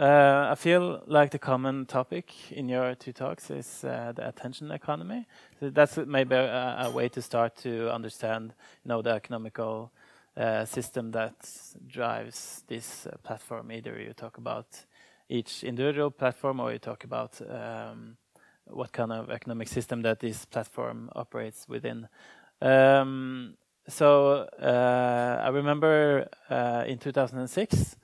uh, I feel like the common topic in your two talks is uh, the attention economy. So that's maybe a, a, way to start to understand, you know, the economical uh, system that drives this uh, platform. Either you talk about each individual platform, or you talk about um, what kind of economic system that this platform operates within. Um, so uh, I remember uh, in 2006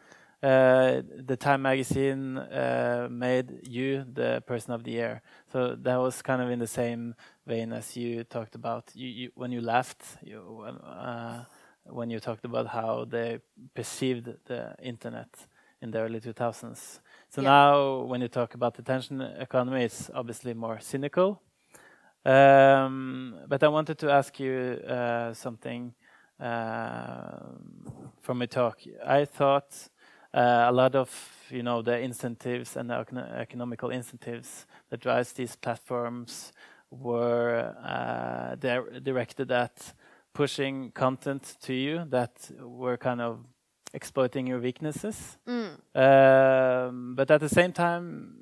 uh, the Time magazine uh, made you the person of the year. So that was kind of in the same vein as you talked about you, you, when you left, you, uh, when you talked about how they perceived the internet in the early 2000s. So yeah. now, when you talk about the attention economy, it's obviously more cynical. Um, but I wanted to ask you uh, something uh, from a talk. I thought a lot of you know the incentives and the economical incentives that drives these platforms were uh, directed at pushing content to you that were kind of exploiting your weaknesses. Mm. Um, but at the same time,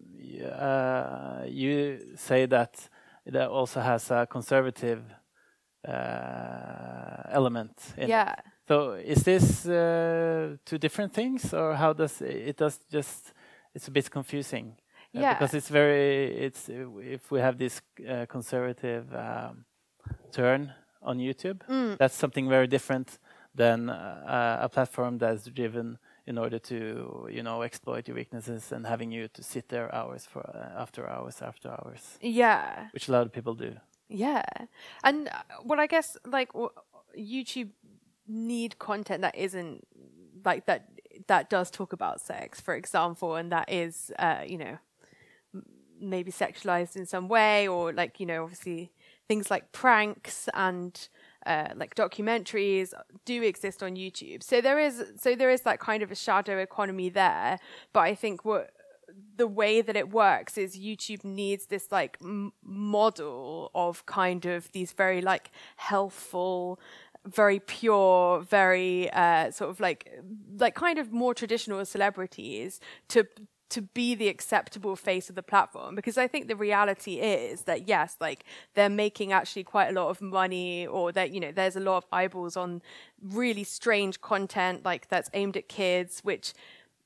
uh, you say that it also has a conservative uh, element. yeah. It. So is this uh, two different things, or how does it, it does just? It's a bit confusing. Uh, yeah. because it's very. It's if we have this uh, conservative um, turn on YouTube, mm. that's something very different than uh, a platform that's driven in order to you know exploit your weaknesses and having you to sit there hours for uh, after hours after hours. Yeah. Which a lot of people do. Yeah, and uh, well, I guess like YouTube need content that isn't like that that does talk about sex, for example, and that is, uh, you know, maybe sexualized in some way, or like you know, obviously things like pranks and uh, like documentaries do exist on YouTube. So there is so there is that kind of a shadow economy there. But I think what the way that it works is YouTube needs this like m- model of kind of these very like healthful very pure, very uh, sort of like like kind of more traditional celebrities to to be the acceptable face of the platform. Because I think the reality is that yes, like they're making actually quite a lot of money or that you know there's a lot of eyeballs on really strange content like that's aimed at kids, which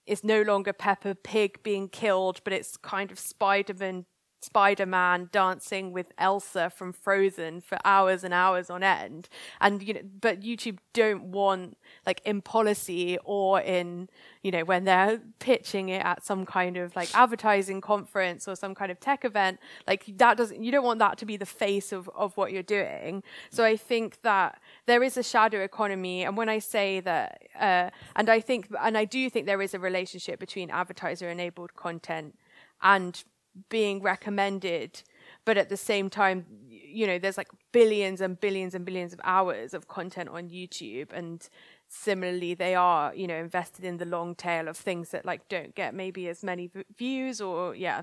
is no longer Peppa Pig being killed, but it's kind of Spider-Man Spider-Man dancing with Elsa from Frozen for hours and hours on end. And you know, but YouTube don't want like in policy or in you know when they're pitching it at some kind of like advertising conference or some kind of tech event, like that doesn't you don't want that to be the face of of what you're doing. So I think that there is a shadow economy, and when I say that, uh, and I think, and I do think there is a relationship between advertiser-enabled content and being recommended but at the same time you know there's like billions and billions and billions of hours of content on YouTube and similarly they are you know invested in the long tail of things that like don't get maybe as many v- views or yeah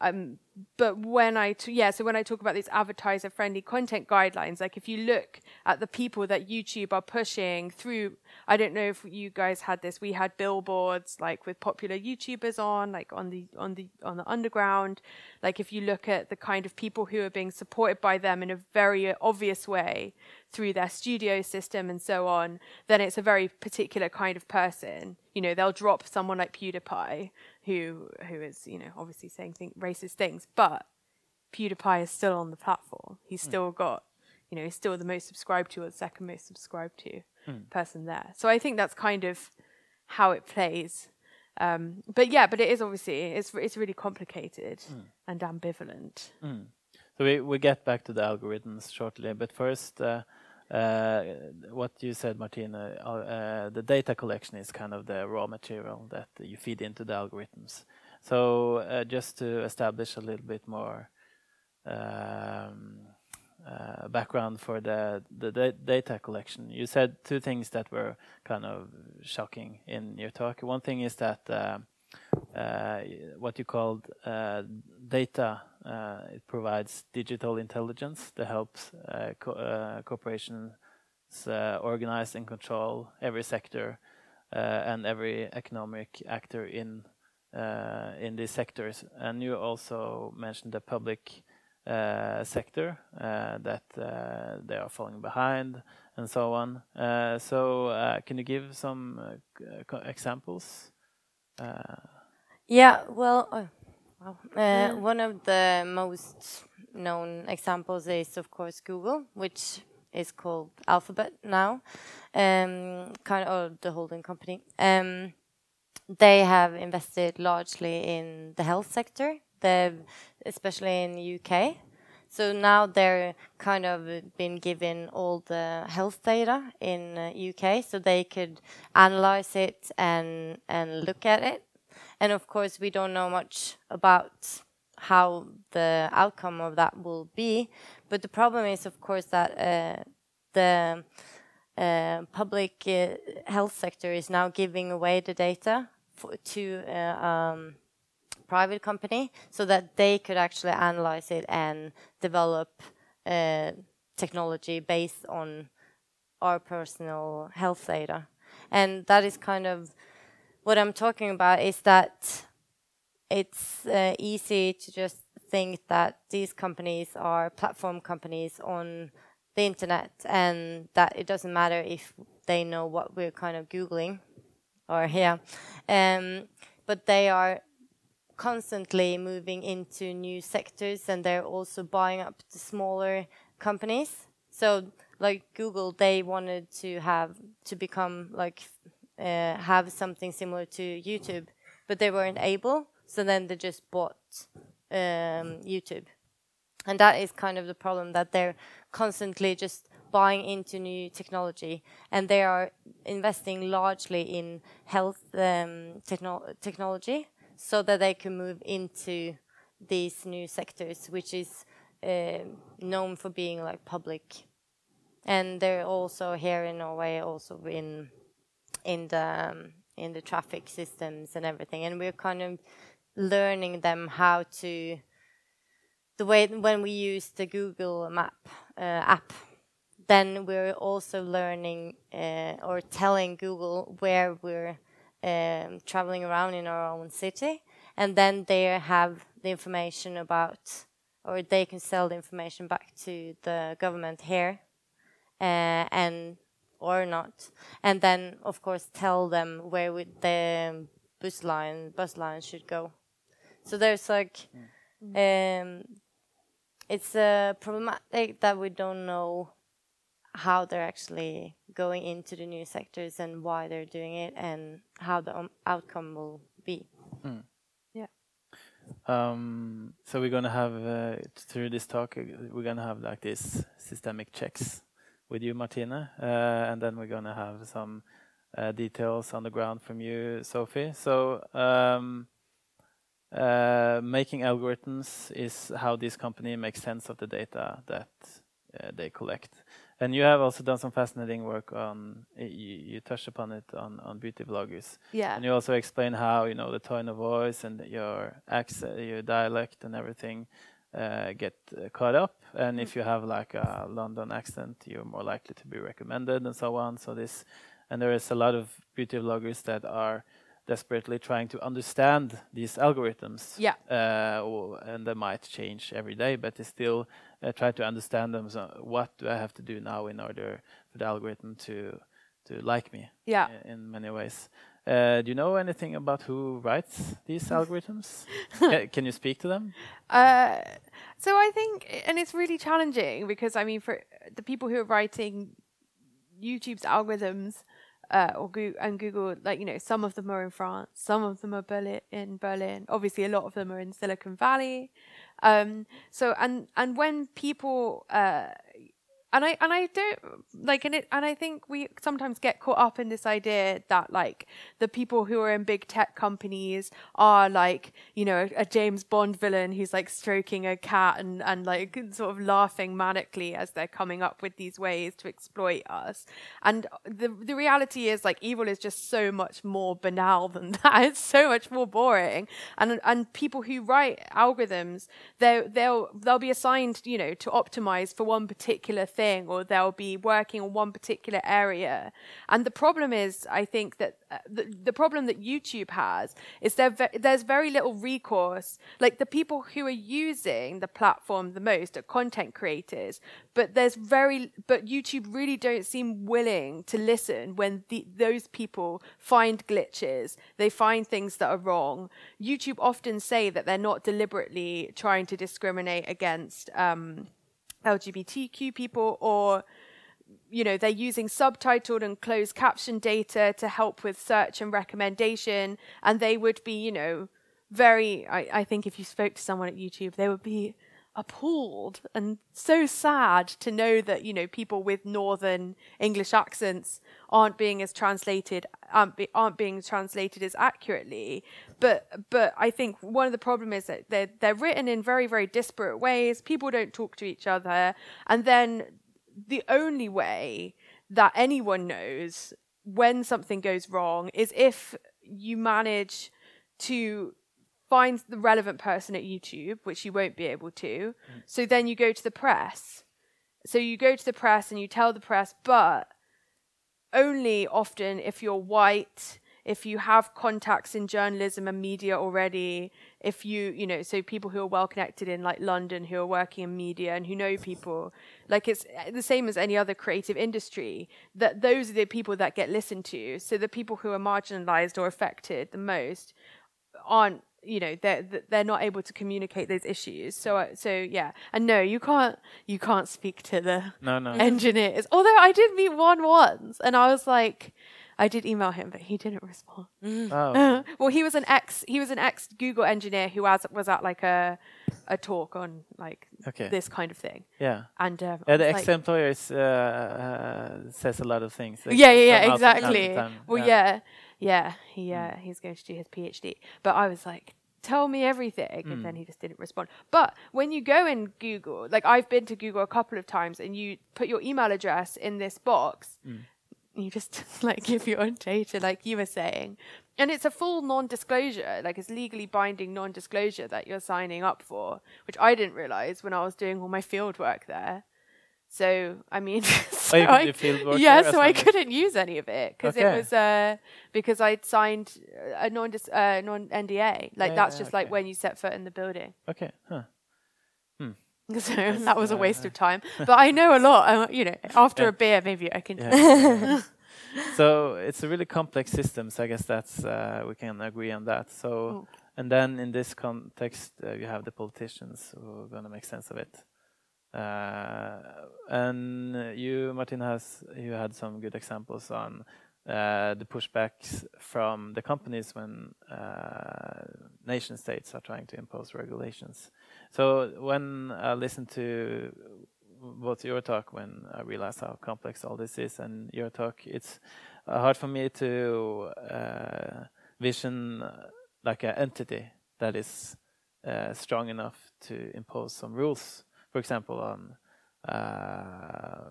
um, but when I t- yeah, so when I talk about these advertiser friendly content guidelines, like if you look at the people that YouTube are pushing through, I don't know if you guys had this. We had billboards like with popular YouTubers on, like on the on the on the underground. Like if you look at the kind of people who are being supported by them in a very obvious way through their studio system and so on, then it's a very particular kind of person. You know, they'll drop someone like PewDiePie who who is you know obviously saying racist things, but PewDiePie is still on the platform. He's mm. still got you know he's still the most subscribed to or the second most subscribed to mm. person there. So I think that's kind of how it plays. Um, but yeah, but it is obviously it's it's really complicated mm. and ambivalent. Hmm. So we we get back to the algorithms shortly, but first. Uh, what you said, Martine, uh, uh, the data collection is kind of the raw material that you feed into the algorithms. So uh, just to establish a little bit more um, uh, background for the the da data collection, you said two things that were kind of shocking in your talk. One thing is that uh, what you called data uh, it provides digital intelligence that helps uh, co uh, corporations organize and control every sector and every economic actor in uh, in these sectors. And you also mentioned the public uh, sector uh, that uh, they are falling behind and so on. Uh, so, can you give some examples? yeah, well, wow. Yeah. one of the most known examples is, of course, Google, which is called Alphabet now, um, kind of the holding company. Um, they have invested largely in the health sector, they've, especially in the UK. So now they're kind of been given all the health data in uh, UK, so they could analyze it and and look at it. And of course, we don't know much about how the outcome of that will be. But the problem is, of course, that uh, the uh, public uh, health sector is now giving away the data for, to uh, um, private company so that they could actually analyze it and develop uh, technology based on our personal health data. And that is kind of what I'm talking about is that it's uh, easy to just think that these companies are platform companies on the internet and that it doesn't matter if they know what we're kind of googling or yeah. Um, but they are constantly moving into new sectors and they're also buying up the smaller companies. So like google they wanted to have to become like uh, have something similar to youtube but they weren't able so then they just bought um, youtube. And that is kind of the problem that they're constantly just buying into new technology and they are investing largely in health um, techno technology so that they can move into these new sectors which is uh, known for being like public. And they're also here in Norway also in in the um, in the traffic systems and everything. And we're kind of learning them how to the way when we use the Google Map uh, app, then we're also learning uh, or telling Google where we're um, traveling around in our own city, and then they have the information about, or they can sell the information back to the government here, uh, and or not, and then of course tell them where the bus line bus line should go. So there's like. Mm. Um, it's uh, problematic that we don't know how they're actually going into the new sectors and why they're doing it and how the um, outcome will be. Mm. Yeah. Um, so we're gonna have uh, through this talk, uh, we're gonna have like this systemic checks with you, Martine, uh, and then we're gonna have some uh, details on the ground from you, Sophie. So. Um, uh, making algorithms is how this company makes sense of the data that they collect. And you have also done some fascinating work on. You, you touched upon it on, on beauty bloggers. Yeah. And you also explain how you know the tone of voice and your accent, your dialect, and everything uh, get uh, caught up. And mm. if you have like a London accent, you're more likely to be recommended, and so on. So this, and there is a lot of beauty bloggers that are desperately trying to understand these algorithms. Yeah. Uh, and they might change every day, but they still uh, try to understand them. So what do I have to do now in order for the algorithm to to like me? Yeah. In, in many ways. Uh, do you know anything about who writes these algorithms? can, can, you speak to them? Uh, so I think, and it's really challenging because I mean, for the people who are writing YouTube's algorithms, uh, or and Google, like you know, some of them are in France, some of them are Berlin, in Berlin. Obviously, a lot of them are in Silicon Valley. Um, so and and when people uh, and I and I don't like and it and I think we sometimes get caught up in this idea that like the people who are in big tech companies are like you know a, a James Bond villain who's like stroking a cat and and like sort of laughing manically as they're coming up with these ways to exploit us. And the the reality is like evil is just so much more banal than that. It's so much more boring. And and people who write algorithms they they'll they'll be assigned you know to optimize for one particular thing thing or they'll be working on one particular area. And the problem is, I think that uh, the, the problem that YouTube has is there ve- there's very little recourse. Like the people who are using the platform the most are content creators, but there's very but YouTube really don't seem willing to listen when the, those people find glitches, they find things that are wrong. YouTube often say that they're not deliberately trying to discriminate against um, LGBTQ people or you know they're using subtitled and closed caption data to help with search and recommendation. And they would be you know very I, I think if you spoke to someone at youtube they would be appalled and so sad to know that you know people with northern english accents aren't being as translated be, aren't being translated as accurately but but i think one of the problem is that they're they're written in very very disparate ways people don't talk to each other and then the only way that anyone knows when something goes wrong is if you manage to find the relevant person at YouTube, which you won't be able to. Mm. So then you go to the press. So you go to the press and you tell the press, but only often if you're white, if you have contacts in journalism and media already, if you, you know, so people who are well connected in like London who are working in media and who know people, like it's the same as any other creative industry, that those are the people that get listened to. So the people who are marginalized or affected the most aren't you know they're they're not able to communicate those issues so uh, so yeah and no you can't you can't speak to the no, no. engineers although i did meet one once and i was like I did email him, but he didn't respond. Mm. Oh. well, he was an ex. He was an ex Google engineer who was was at like a a talk on like okay. this kind of thing. Yeah. And um, yeah, the ex employers uh, uh, says a lot of things. Like yeah, yeah, yeah, exactly. Well, yeah. yeah, yeah. He uh, mm. he's going to do his PhD, but I was like, tell me everything. Mm. And then he just didn't respond. But when you go in Google, like I've been to Google a couple of times and you put your email address in this box, mm you just like give your own data, like you were saying. And it's a full non disclosure, like it's legally binding non disclosure that you're signing up for, which I didn't realize when I was doing all my field work there. So, I mean, so oh, I, yeah, so I couldn't use any of it because okay. it was uh, because I'd signed a non uh, non NDA. Like yeah, that's yeah, just okay. like when you set foot in the building. Okay. Huh. So that was a waste of time. But I know a lot. Uh, you know, after yeah. a beer, maybe I can. Yeah. so it's a really complex system. So I guess that's uh, we can agree on that. So and then in this context, uh, you have the politicians who are going to make sense of it. Uh, and you, Martin, has you had some good examples on uh, the pushbacks from the companies when uh, nation states are trying to impose regulations. So when I listened to both your talk, when I realized how complex all this is, and your talk, it's uh, hard for me to uh, vision uh, like an entity that is uh, strong enough to impose some rules, for example, on uh,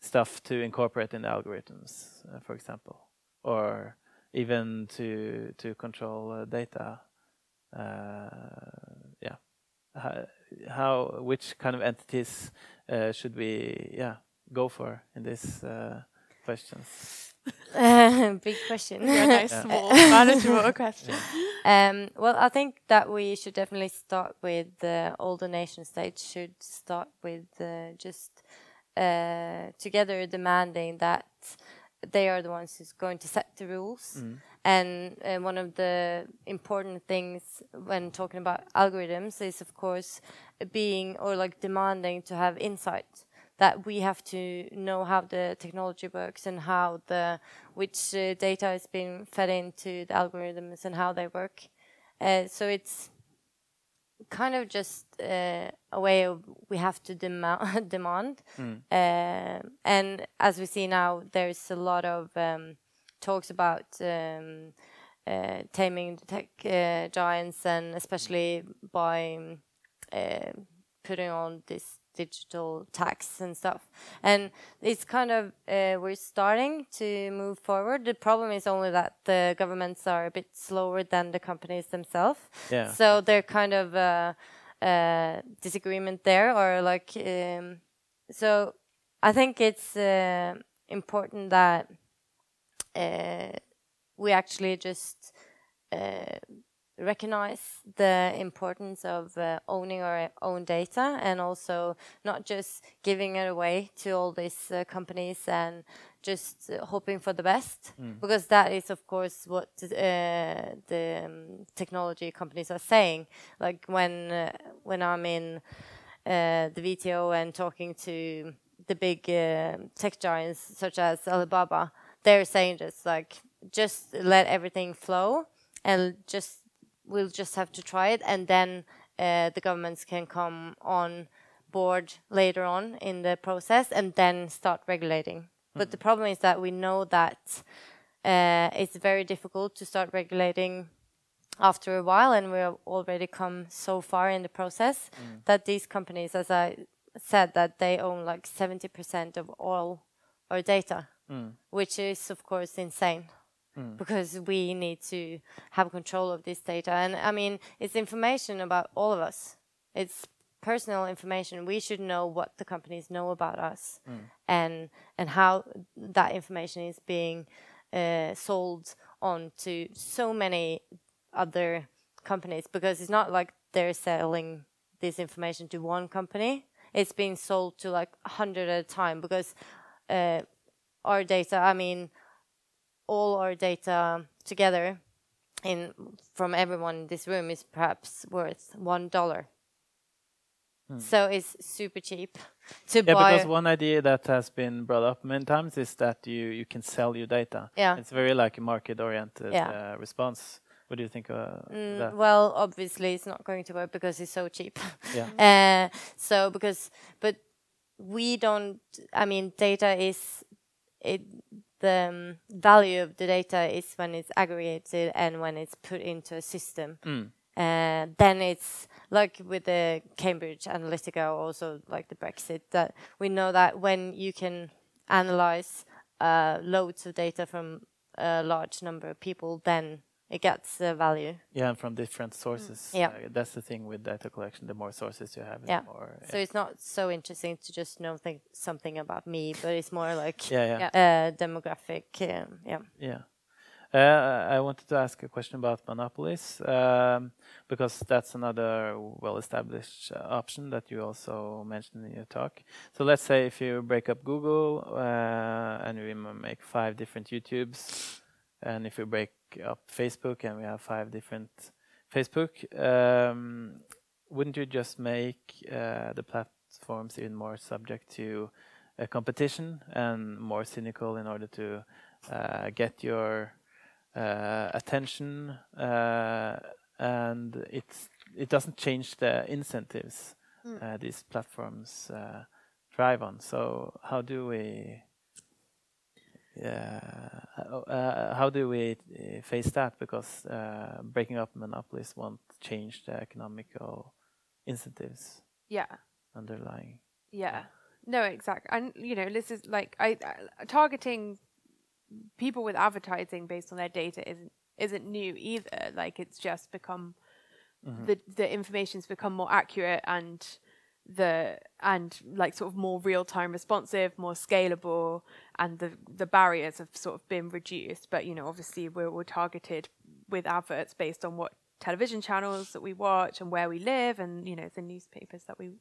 stuff to incorporate in the algorithms, uh, for example, or even to to control data uh, how, how, which kind of entities uh, should we yeah go for in these uh, questions? big question. Yeah, nice, small, manageable question. Um, well, I think that we should definitely start with all the older nation states should start with uh, just uh, together demanding that they are the ones who's going to set the rules. Mm. And uh, one of the important things when talking about algorithms is, of course, being or like demanding to have insight. That we have to know how the technology works and how the which uh, data is being fed into the algorithms and how they work. Uh, so it's kind of just uh, a way of we have to demand demand mm. uh, and as we see now there's a lot of um, talks about um, uh, taming the tech uh, giants and especially by uh, putting on this digital tax and stuff. And it's kind of uh, we're starting to move forward. The problem is only that the governments are a bit slower than the companies themselves. Yeah. So they're kind of uh, uh, disagreement there, or like um, so I think it's uh, important that uh, we actually just uh, recognize the importance of uh, owning our own data and also not just giving it away to all these uh, companies and just uh, hoping for the best mm. because that is of course what uh, the um, technology companies are saying like when uh, when i'm in uh, the WTO and talking to the big tech giants such as alibaba they're saying just like just let everything flow and just we'll just have to try it, and then uh, the governments can come on board later on in the process and then start regulating. Mm-hmm. But the problem is that we know that uh, it's very difficult to start regulating after a while, and we've already come so far in the process mm. that these companies, as I said, that they own like 70% of all our data, mm. which is of course insane. Mm. because we need to have control of this data. And I mean, it's information about all of us. It's personal information. We should know what the companies know about us mm. and and how that information is being uh, sold on to so many other companies because it's not like they're selling this information to one company. It's being sold to like a hundred at a time because uh, our data. I mean all our data together in from everyone in this room is perhaps worth one dollar. Hmm. So it's super cheap to yeah, buy. because one idea that has been brought up many times is that you you can sell your data. Yeah, it's very like a market oriented yeah. uh, response. What do you think of mm, that? Well, obviously it's not going to work because it's so cheap. Yeah. uh, so because but we don't. I mean, data is it the um, value of the data is when it's aggregated and when it's put into a system. Mm. Uh, then it's like with the Cambridge Analytica, also like the Brexit, that we know that when you can analyze uh, loads of data from a large number of people, then it gets the value. Yeah, and from different sources. Mm. Yeah, uh, that's the thing with data collection. The more sources you have, yeah. More, yeah. So it's not so interesting to just know think something about me, but it's more like yeah, yeah. Uh, demographic. Um, yeah. Yeah. Uh, I wanted to ask a question about monopolies um, because that's another well-established uh, option that you also mentioned in your talk. So let's say if you break up Google uh, and we make five different YouTubes, and if you break up Facebook and we have five different Facebook, um, wouldn't you just make uh, the platforms even more subject to a competition and more cynical in order to uh, get your uh, attention? Uh, and it's it doesn't change the incentives mm. these platforms uh, drive on. So how do we uh, uh, how do we uh, face that? Because uh, breaking up monopolies won't change the economical incentives. Yeah. Underlying. Yeah. No, exactly. And you know, this is like I uh, targeting people with advertising based on their data isn't isn't new either. Like it's just become mm -hmm. the the information's become more accurate and the and like sort of more real time responsive, more scalable, and the the barriers have sort of been reduced. But you know, obviously we're, we're targeted with adverts based on what television channels that we watch and where we live, and you know the newspapers that we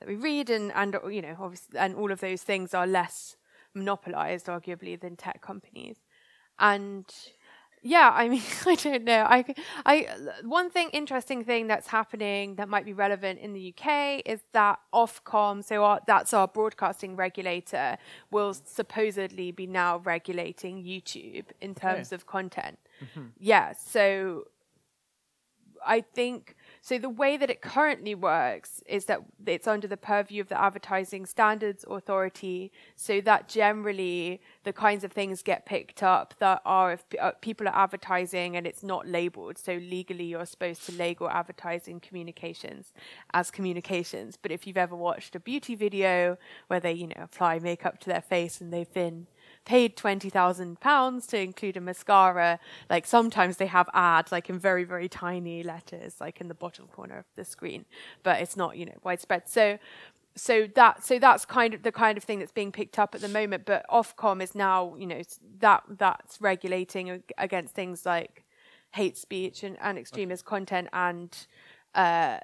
that we read, and and you know obviously and all of those things are less monopolized, arguably, than tech companies, and yeah, I mean, I don't know. I, I, one thing, interesting thing that's happening that might be relevant in the UK is that Ofcom, so our, that's our broadcasting regulator, will supposedly be now regulating YouTube in terms of content. Mm-hmm. Yeah, so I think so the way that it currently works is that it's under the purview of the Advertising Standards Authority, so that generally the kinds of things get picked up that are if uh, people are advertising and it's not labeled. So legally you're supposed to label advertising communications as communications. But if you've ever watched a beauty video where they, you know, apply makeup to their face and they've been paid twenty thousand pounds to include a mascara, like sometimes they have ads like in very very tiny letters, like in the bottom corner of the screen, but it's not you know widespread. So so that so that's kind of the kind of thing that's being picked up at the moment. But Ofcom is now you know that that's regulating against things like hate speech and, and extremist okay. content and. Uh,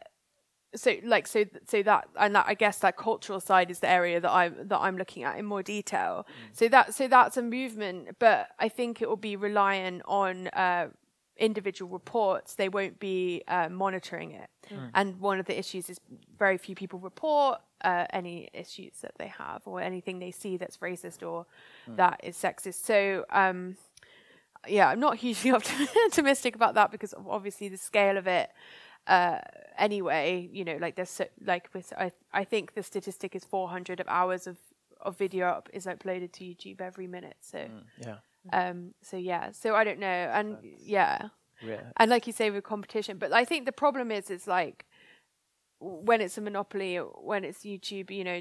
so like so so that and that I guess that cultural side is the area that I'm that I'm looking at in more detail. Mm. So that so that's a movement, but I think it will be reliant on uh, individual reports, they won't be uh, monitoring it. Mm. And one of the issues is very few people report uh, any issues that they have or anything they see that's racist or mm. that is sexist. So, um, yeah, I'm not hugely optimistic about that because obviously the scale of it. Uh, anyway, you know, like there's so, like with I I think the statistic is 400 of hours of of video up is uploaded to YouTube every minute. So mm, yeah, um, so yeah, so I don't know, and That's yeah, and like you say with competition, but I think the problem is, it's like when it's a monopoly, when it's YouTube, you know,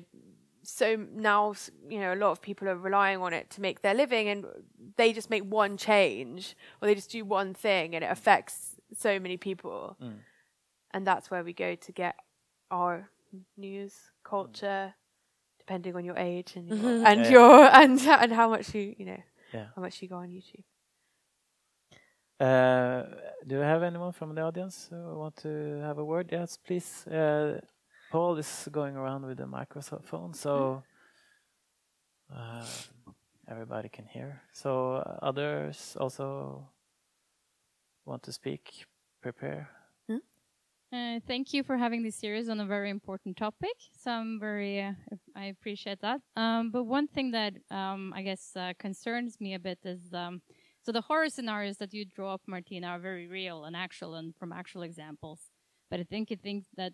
so now you know a lot of people are relying on it to make their living, and they just make one change or they just do one thing, and it affects so many people, mm. And that's where we go to get our news culture. Depending on your age and your, and yeah. your and and how much you you know yeah. how much you go on YouTube. Uh, do you have anyone from the audience who want to have a word? Yes, please. Uh, Paul is going around with a microphone, so uh, everybody can hear. So uh, others also want to speak. Prepare. Uh, thank you for having this series on a very important topic. So I'm very, uh, I appreciate that. Um, but one thing that um, I guess uh, concerns me a bit is um, so the horror scenarios that you draw up, Martine, are very real and actual and from actual examples. But I think it thinks that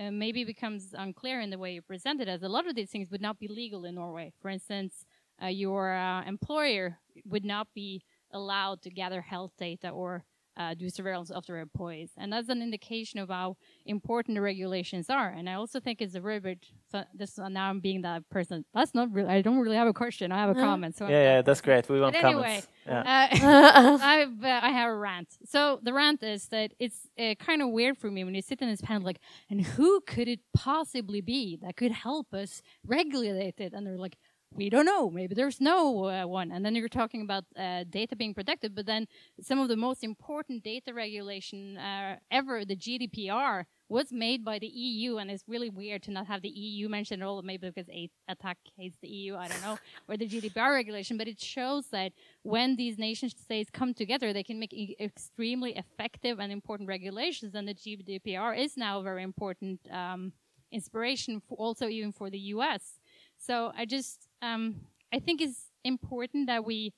uh, maybe becomes unclear in the way you present it, as a lot of these things would not be legal in Norway. For instance, uh, your employer would not be allowed to gather health data or uh, do surveillance of their employees. And that's an indication of how important the regulations are. And I also think it's a very big, so this now I'm being that person. That's not really, I don't really have a question. I have a uh-huh. comment. So yeah, yeah, that's great. We want but comments. Anyway, yeah. uh, I've, uh, I have a rant. So the rant is that it's uh, kind of weird for me when you sit in this panel like, and who could it possibly be that could help us regulate it? And they're like, we don't know. Maybe there's no uh, one. And then you're talking about uh, data being protected, but then some of the most important data regulation uh, ever, the GDPR, was made by the EU, and it's really weird to not have the EU mentioned at all. Maybe because Attac hates the EU, I don't know, or the GDPR regulation. But it shows that when these nation states come together, they can make e extremely effective and important regulations. And the GDPR is now a very important um, inspiration, also even for the US. So I just um, I think it's important that we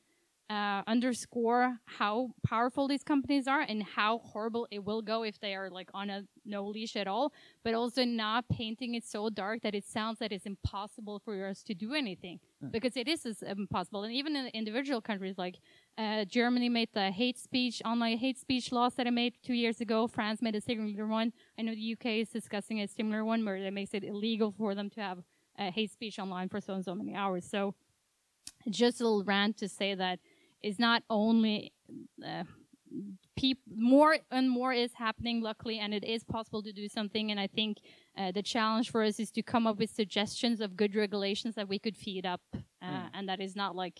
uh, underscore how powerful these companies are and how horrible it will go if they are like on a no leash at all, but also not painting it so dark that it sounds that it's impossible for us to do anything mm. because it is impossible. And even in individual countries like uh, Germany made the hate speech, online hate speech laws that I made two years ago. France made a similar one. I know the UK is discussing a similar one where it makes it illegal for them to have uh, hate speech online for so and so many hours. So just a little rant to say that it's not only uh, more and more is happening luckily and it is possible to do something and i think uh, the challenge for us is to come up with suggestions of good regulations that we could feed up uh, mm. and that is not like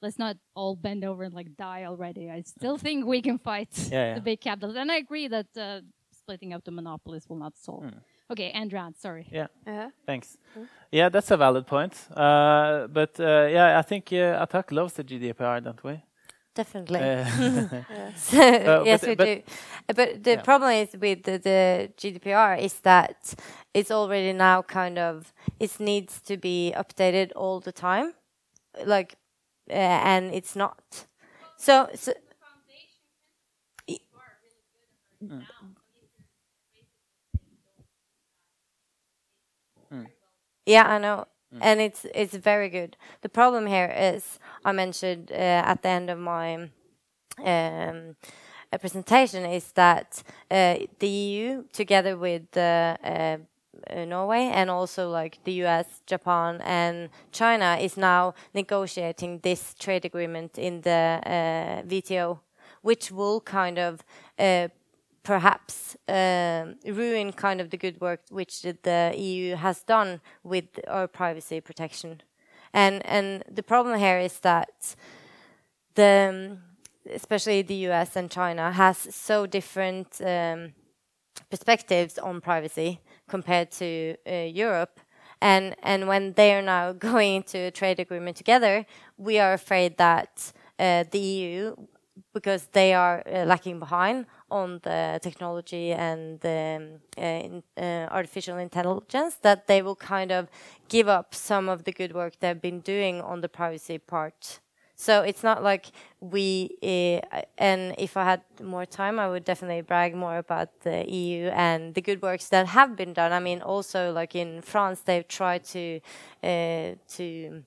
let's not all bend over and like die already i still think we can fight yeah, yeah. the big capitals and i agree that uh, splitting up the monopolies will not solve mm. Okay, Andrea, sorry. Yeah, uh-huh. thanks. Mm. Yeah, that's a valid point. Uh, but uh, yeah, I think uh, Attac loves the GDPR, don't we? Definitely. Uh, yes, yes but, we but, do. But the yeah. problem is with the, the, GDPR is that it's already now kind of it needs to be updated all the time, like, uh, and it's not. So, so. Mm. Yeah, I know. Mm. And it's it's very good. The problem here is I mentioned uh, at the end of my um, presentation is that uh, the EU, together with the uh, uh, Norway and also like the US, Japan, and China is now negotiating this trade agreement in the uh, WTO, which will kind of uh, perhaps um, ruin kind of the good work which the EU has done with our privacy protection. And and the problem here is that the um, especially the US and China has so different um, perspectives on privacy compared to uh, Europe. And and when they are now going into a trade agreement together, we are afraid that uh, the EU, because they are uh, lacking behind on the technology and the um, in, uh, artificial intelligence, that they will kind of give up some of the good work they've been doing on the privacy part so it's not like we, uh, and if I had more time, I would definitely brag more about the EU and the good works that have been done. I mean, also like in France, they've tried to, uh, to,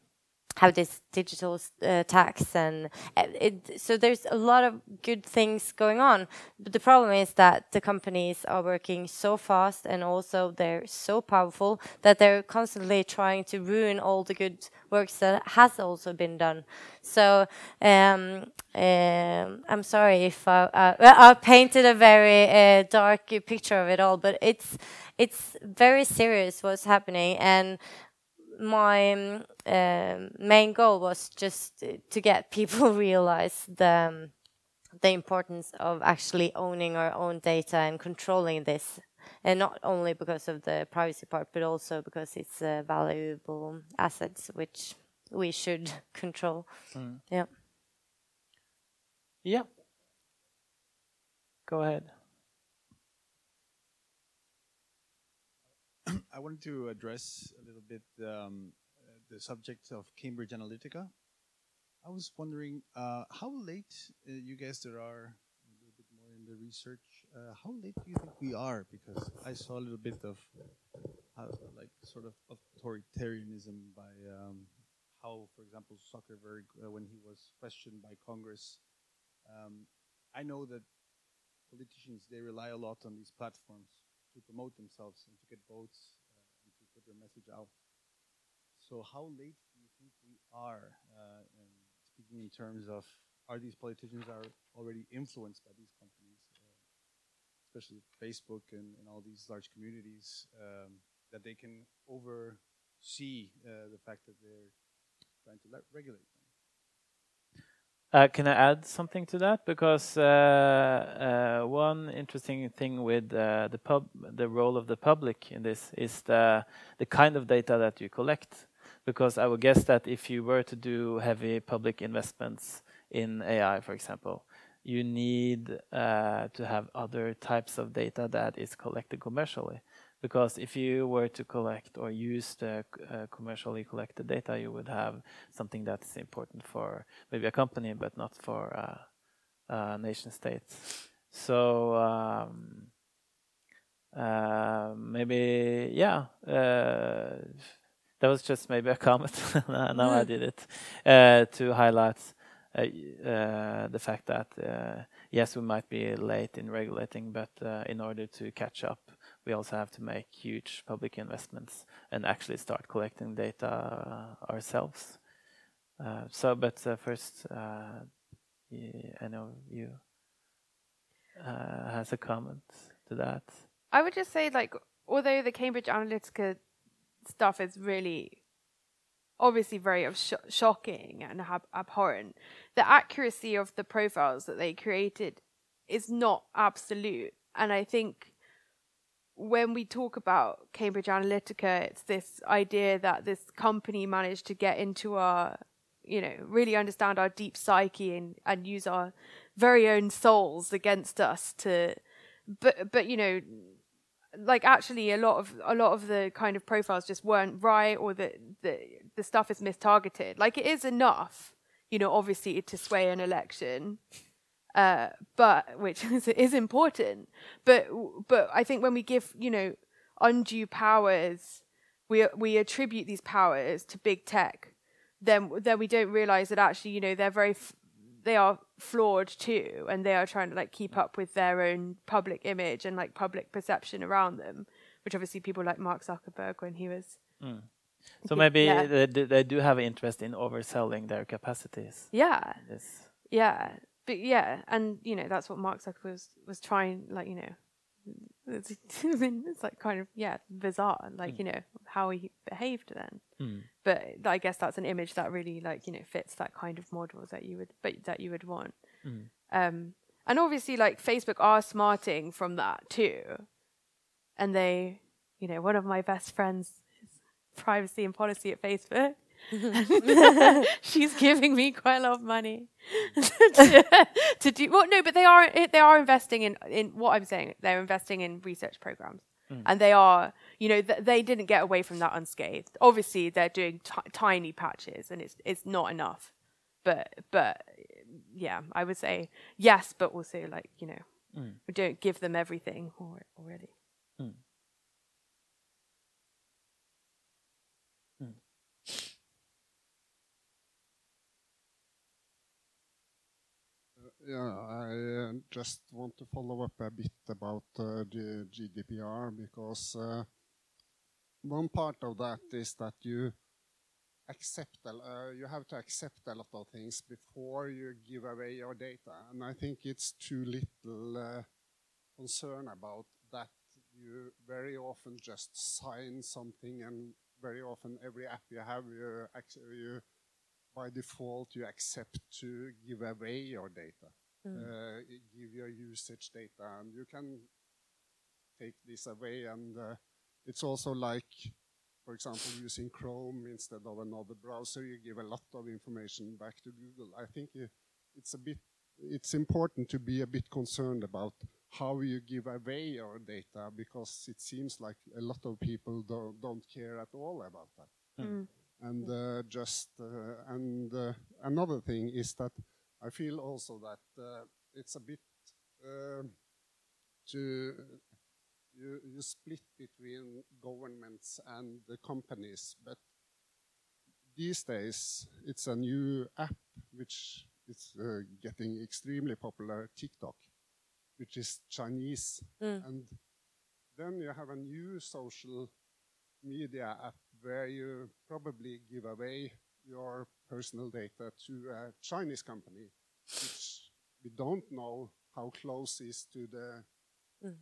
have this digital uh, tax and uh, it, so there's a lot of good things going on. But the problem is that the companies are working so fast and also they're so powerful that they're constantly trying to ruin all the good works that has also been done. So um, um, I'm sorry if I, uh, I painted a very uh, dark picture of it all but it's it's very serious what's happening. And my um, main goal was just to get people realize the um, the importance of actually owning our own data and controlling this. And not only because of the privacy part but also because it's uh, valuable assets which we should control. Mm. yeah. Yeah. Go ahead I wanted to address a little bit um, the subject of Cambridge Analytica. I was wondering uh, how late uh, you guys there are a little bit more in the research, uh, how late do you think we are? Because I saw a little bit of like sort of authoritarianism by um, how, for example, Zuckerberg, uh, when he was questioned by Congress, um, I know that politicians they rely a lot on these platforms to promote themselves and to get votes uh, and to put their message out. So how late do you think we are, uh, speaking in terms of are these politicians are already influenced by these companies, uh, especially Facebook and, and, all these large communities, um, that they can oversee uh, the fact that they're trying to regulate uh, can I add something to that? Because uh, uh, one interesting thing with uh, the pub, the role of the public in this is the the kind of data that you collect. Because I would guess that if you were to do heavy public investments in AI, for example, you need uh, to have other types of data that is collected commercially because if you were to collect or use the uh, commercially collected data, you would have something that's important for maybe a company, but not for uh, a nation state. So um, uh, maybe, yeah, uh, that was just maybe a comment. now I did it uh, to highlight uh, the fact that yes, we might be late in regulating, but in order to catch up we also have to make huge public investments and actually start collecting data uh, ourselves. Uh, so, but uh, first, uh, I know you uh, has a comment to that. I would just say, like, although the Cambridge Analytica stuff is really obviously very sh- shocking and ab- abhorrent, the accuracy of the profiles that they created is not absolute. And I think when we talk about Cambridge Analytica, it's this idea that this company managed to get into our, you know, really understand our deep psyche and, and use our very own souls against us to, but, but, you know, like actually a lot of, a lot of the kind of profiles just weren't right or the, the, the stuff is mistargeted. Like it is enough, you know, obviously to sway an election uh, but which is, is important. But but I think when we give you know undue powers, we we attribute these powers to big tech. Then then we don't realize that actually you know they're very f- they are flawed too, and they are trying to like keep up with their own public image and like public perception around them, which obviously people like Mark Zuckerberg when he was. Mm. So maybe Yeah. they, do- they do have interest in overselling their capacities. Yeah, Yes. yeah, but yeah, and you know that's what Mark Zuckerberg was was trying, like you know, it's, I mean, it's like kind of yeah bizarre, like you know how he behaved then. Mm. But I guess that's an image that really like you know fits that kind of model that you would but that you would want. Mm. Um, and obviously, like Facebook are smarting from that too, and they, you know, one of my best friends is privacy and policy at Facebook. She's giving me quite a lot of money to, to do well. No, but they are they are investing in in what I'm saying. They're investing in research programs, mm. and they are you know th- they didn't get away from that unscathed. Obviously, they're doing ti tiny patches, and it's it's not enough. But but yeah, I would say yes, but also like you know mm. we don't give them everything already. Yeah, I uh, just want to follow up a bit about uh, the GDPR because uh, one part of that is that you accept, uh, you have to accept a lot of things before you give away your data, and I think it's too little uh, concern about that. You very often just sign something, and very often every app you have, you, you by default you accept to give away your data, uh, give your usage data, and you can take this away. And uh, it's also like, for example, using Chrome instead of another browser, you give a lot of information back to Google. I think it's a bit, it's important to be a bit concerned about how you give away your data because it seems like a lot of people don't, don't care at all about that. And uh, just uh, and uh, another thing is that I feel also that uh, it's a bit um to you, you split between governments and the companies, but these days it's a new app which is uh, getting extremely popular, TikTok, which is Chinese, and then you have a new social media app where you probably give away your personal data to a Chinese company, which we don't know how close is to the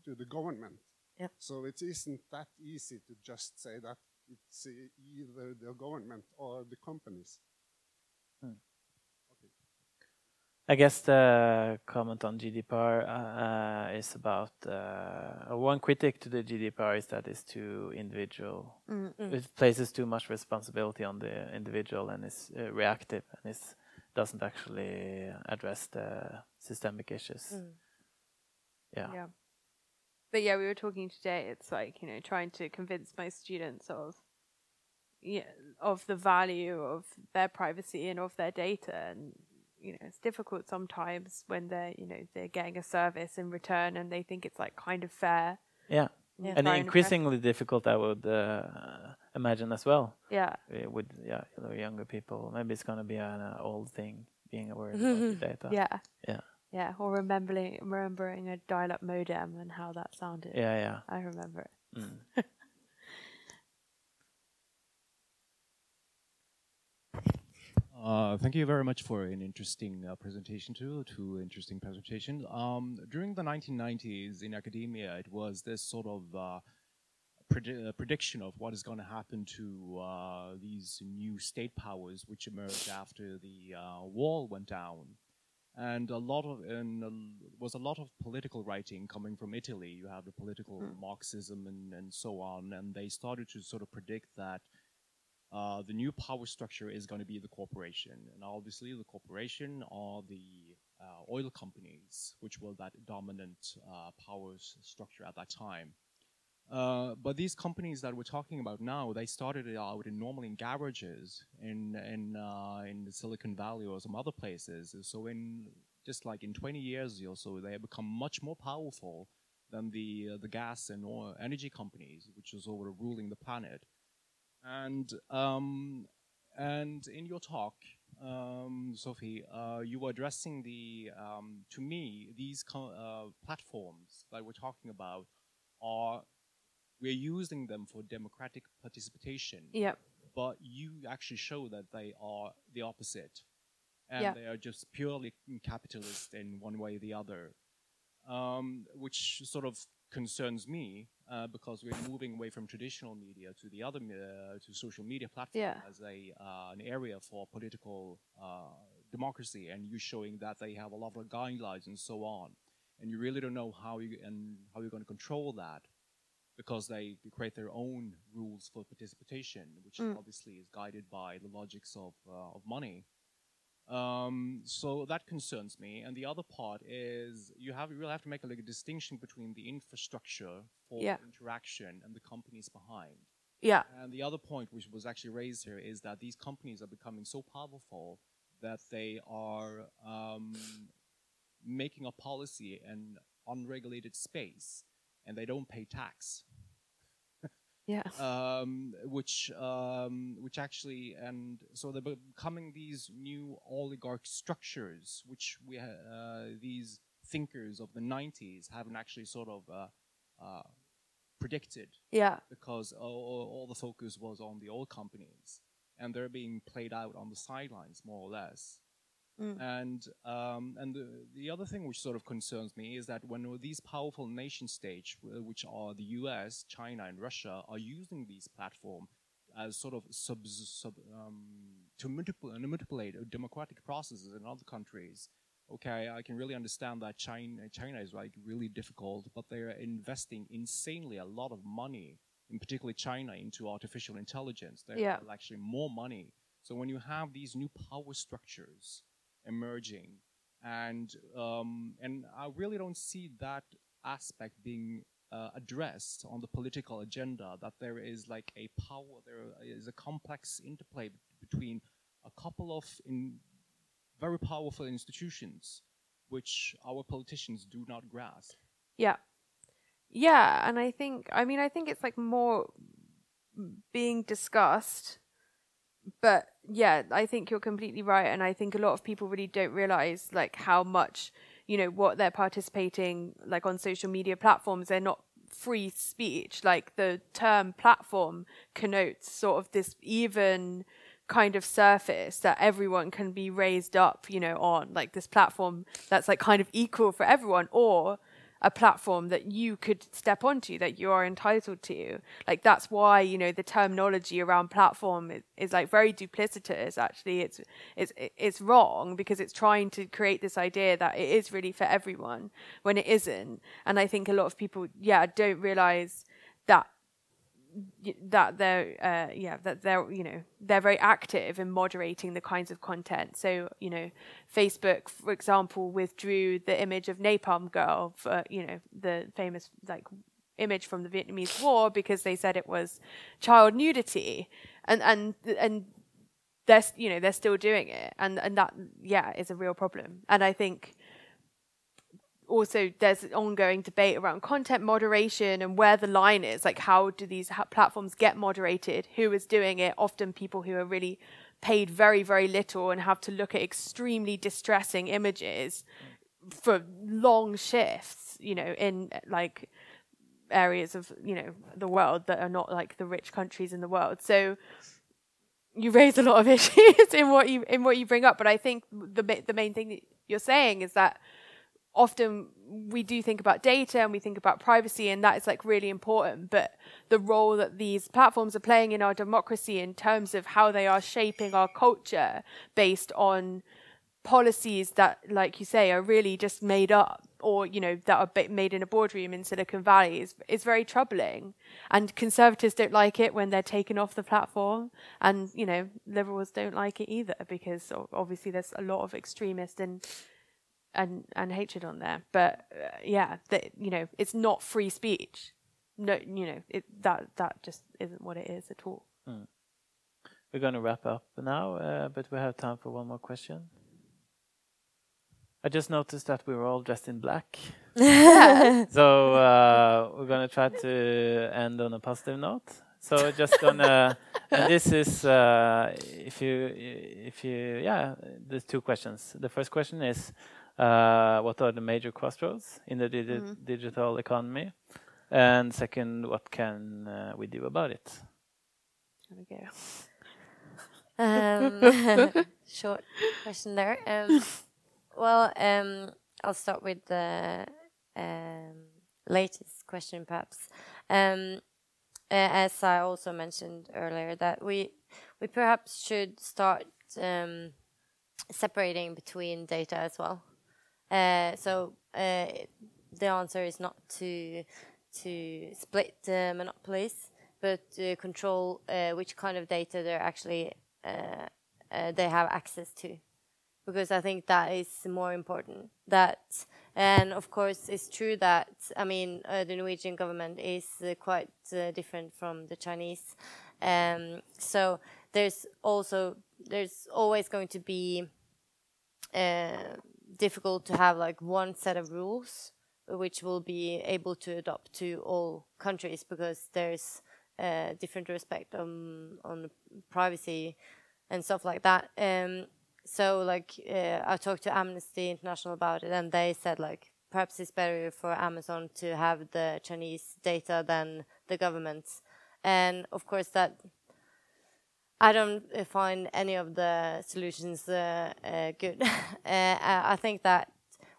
to the government. Yep. So it isn't that easy to just say that it's uh, either the government or the companies. I guess the comment on GDPR uh, uh, is about uh, one critic to the GDPR is that it's too individual. It places too much responsibility on the individual and is uh, reactive and it doesn't actually address the systemic issues. Yeah. Yeah. But yeah, we were talking today. It's like you know, trying to convince my students of, yeah, of the value of their privacy and of their data, and you know, it's difficult sometimes when they're you know they're getting a service in return and they think it's like kind of fair. Yeah. Yeah. And increasingly difficult, I would uh, imagine as well. Yeah, uh, With yeah, know, younger people, maybe it's gonna be an uh, old thing, being aware of your data. yeah, Yeah. yeah. Or remembering remembering a dial-up modem and how that sounded. Yeah, yeah. I remember it. Mm. Uh, thank you very much for an interesting uh, presentation too. Two interesting presentations. Um, during the 1990s in academia, it was this sort of uh, predi- uh, prediction of what is going to happen to uh, these new state powers which emerged after the uh, wall went down. And a lot of and uh, was a lot of political writing coming from Italy. You have the political Marxism and, and so on, and they started to sort of predict that uh, the new power structure is going to be the corporation. And obviously, the corporation are the uh, oil companies, which were that dominant uh, power structure at that time. Uh, but these companies that we're talking about now, they started out in normally in garages in in uh, in Silicon Valley or some other places. So in just like in 20 years or so, they have become much more powerful than the uh, the gas and oil energy companies, which is of ruling the planet. And um, and in your talk, um, Sophie, uh, you were addressing the um, to me these co- uh, platforms that we're talking about are we're using them for democratic participation. Yep. But you actually show that they are the opposite, and Yeah. they are just purely capitalist in one way or the other, um, which sort of concerns me uh, because we're moving away from traditional media to the other uh, to social media platforms Yeah. as a uh, an area for political uh, democracy, and you're showing that they have a lot of guidelines and so on, and you really don't know how you and how you're going to control that because they create their own rules for participation, which Mm. obviously is guided by the logics of uh, of money. Um, so that concerns me. And the other part is you have you really have to make a, like, a distinction between the infrastructure for Yeah. interaction and the companies behind. Yeah. And the other point, which was actually raised here, is that these companies are becoming so powerful that they are um, making a policy in unregulated space, and they don't pay tax Yeah. um, which um, which actually and so they're becoming these new oligarch structures, which we ha- uh, these thinkers of the 90s haven't actually sort of uh, uh, predicted Yeah. because all, all the focus was on the old companies and they're being played out on the sidelines more or less. Mm. And um, and the, the other thing which sort of concerns me is that when these powerful nation states, uh, which are the U.S., China, and Russia, are using these platforms as sort of sub, sub um, to manipulate, manipulate democratic processes in other countries. Okay, I can really understand that China China is like really difficult, but they are investing insanely a lot of money, in particularly China, into artificial intelligence. They Yeah. have actually more money. So when you have these new power structures emerging, and um, and I really don't see that aspect being uh, addressed on the political agenda. That there is like a power, there is a complex interplay between a couple of in very powerful institutions, which our politicians do not grasp. Yeah. Yeah, and I think I mean I think it's like more being discussed but yeah, I think you're completely right and I think a lot of people really don't realize like how much, you know, what they're participating like on social media platforms they're not free speech. Like the term platform connotes sort of this even kind of surface that everyone can be raised up, you know, on like this platform that's like kind of equal for everyone or a platform that you could step onto that you are entitled to. Like that's why, you know, the terminology around platform is, is like very duplicitous actually. It's it's it's wrong because it's trying to create this idea that it is really for everyone when it isn't. And I think a lot of people yeah, don't realize that that they're uh, yeah that they're you know they're very active in moderating the kinds of content. So you know facebook for example withdrew the image of napalm girl for you know the famous like image from the vietnamese war because they said it was child nudity. And and and they're you know they're still doing it. And and that yeah is a real problem. And i think also there's an ongoing debate around content moderation and where the line is. Like how do these ha- platforms get moderated? Who is doing it? Often people who are really paid very very little and have to look at extremely distressing images for long shifts you know in like areas of you know the world that are not like the rich countries in the world. So you raise a lot of issues in what you in what you bring up but i think the the main thing that you're saying is that often we do think about data and we think about privacy and that is like really important but the role that these platforms are playing in our democracy in terms of how they are shaping our culture based on policies that like you say are really just made up or you know that are made in a boardroom in silicon valley is, is very troubling. And conservatives don't like it when they're taken off the platform and you know liberals don't like it either because obviously there's a lot of extremist and and and hatred on there. But uh, yeah, that you know, it's not free speech. No, you know, it that that just isn't what it is at all. We're going to wrap up now, uh, but we have time for one more question. I just noticed that we were all dressed in black. so uh, we're going to try to end on a positive note. So just gonna, and this is uh, if you if you yeah, there's two questions. The first question is, uh, what are the major crossroads in the digi- digital economy? And second, what can uh, we do about it? Okay. Um, short question there. Um, well, um, I'll start with the um, latest question, perhaps. Um, as I also mentioned earlier, that we we perhaps should start um, separating between data as well. Uh, so uh, the answer is not to to split the monopolies, but to control uh, which kind of data they're actually uh, uh, they have access to, because I think that is more important. That and of course it's true that I mean uh, the Norwegian government is quite different from the Chinese, um, so there's also there's always going to be uh, difficult to have like one set of rules which will be able to adopt to all countries because there's uh, different respect on on privacy and stuff like that. Um, so like uh, I talked to Amnesty International about it, and they said like perhaps it's better for Amazon to have the Chinese data than the government's, and of course that I don't uh, find any of the solutions uh, uh, good. I think that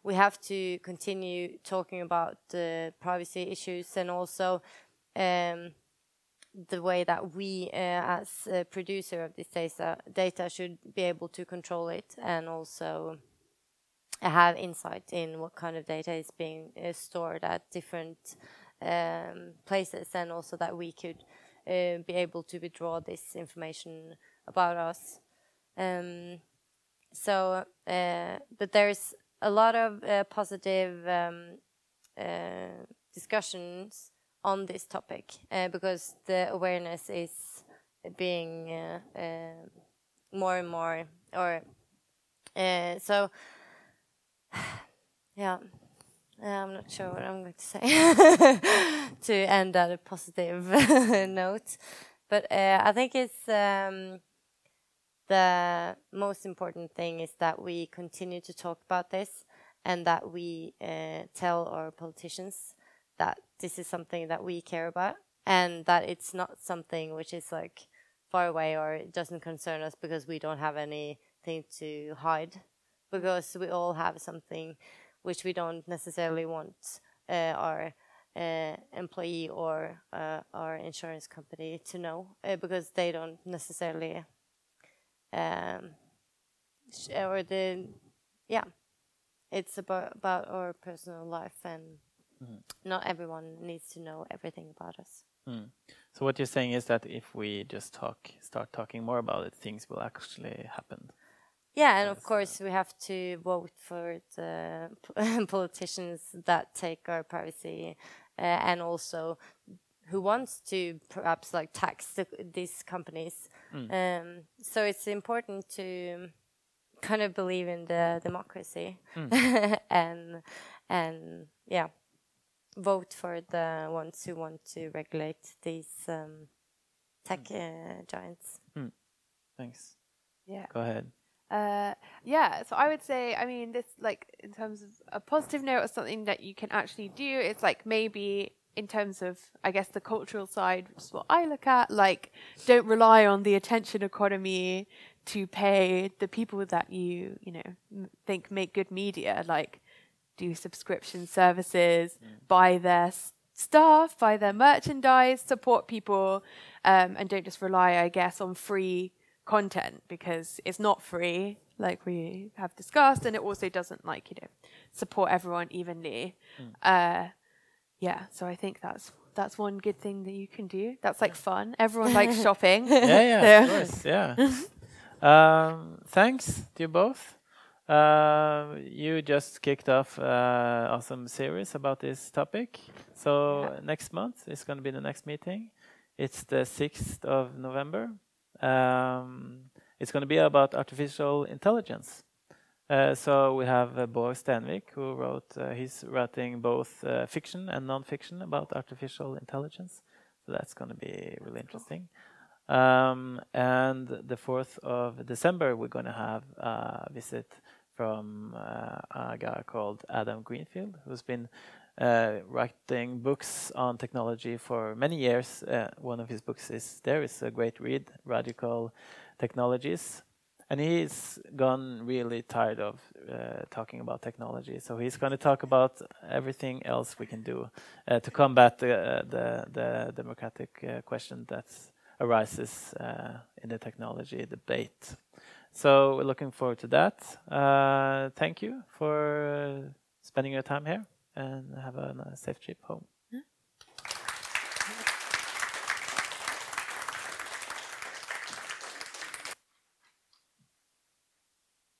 we have to continue talking about the privacy issues and also um, the way that we, uh, as a producer of this data, data should be able to control it and also have insight in what kind of data is being uh, stored at different um, places and also that we could uh, be able to withdraw this information about us. Um, so, uh, but there's a lot of uh, positive um, uh, discussions on this topic uh, because the awareness is being uh, more and more, or so. Yeah. I'm not sure what I'm going to say. To end on a positive note, but uh, I think it's um, the most important thing is that we continue to talk about this and that we uh, tell our politicians that this is something that we care about and that it's not something which is like far away or it doesn't concern us because we don't have anything to hide because we all have something which we don't necessarily want uh, our uh, employee or uh, our insurance company to know uh, because they don't necessarily um, or the yeah it's about about our personal life and mm. not everyone needs to know everything about us mm. so what you're saying is that if we just talk start talking more about it things will actually happen yeah, and of course we have to vote for the politicians that take our privacy, uh, and also who wants to perhaps like tax the, these companies. Mm. Um, so it's important to kind of believe in the democracy mm. and and yeah, vote for the ones who want to regulate these um, tech mm. uh, giants. Hmm. Thanks. Yeah. Go ahead. Uh, yeah, so I would say, I mean, this, like, in terms of a positive note or something that you can actually do, it's like maybe in terms of, I guess, the cultural side, which is what I look at, like, don't rely on the attention economy to pay the people that you, you know, m- think make good media, like, do subscription services, mm. buy their s- stuff, buy their merchandise, support people, um, and don't just rely, I guess, on free content because it's not free, like we have discussed, and it also doesn't like you know support everyone evenly. Mm. Uh, yeah, so I think that's that's one good thing that you can do. That's like fun. Everyone likes shopping. Yeah, yeah, of course, yeah. um, thanks to you both. Uh, you just kicked off uh, awesome series about this topic. So yeah. next month is going to be the next meeting. It's the sixth of November. Um, it's going to be about artificial intelligence. Uh, so we have uh, Bård Stenvik, who wrote, uh, he's writing both uh, fiction and non-fiction about artificial intelligence. So that's going to be really interesting. Um, and the 4th of December, we're going to have a visit from uh, a guy called Adam Greenfield, who's been writing books on technology for many years. Uh, one of his books is there is a great read, Radical Technologies, and he's gone really tired of uh, talking about technology. So he's going to talk about everything else we can do uh, to combat the the, the democratic uh, question that arises uh, in the technology debate. So we're looking forward to that. thank you for spending your time here and have a safe trip home.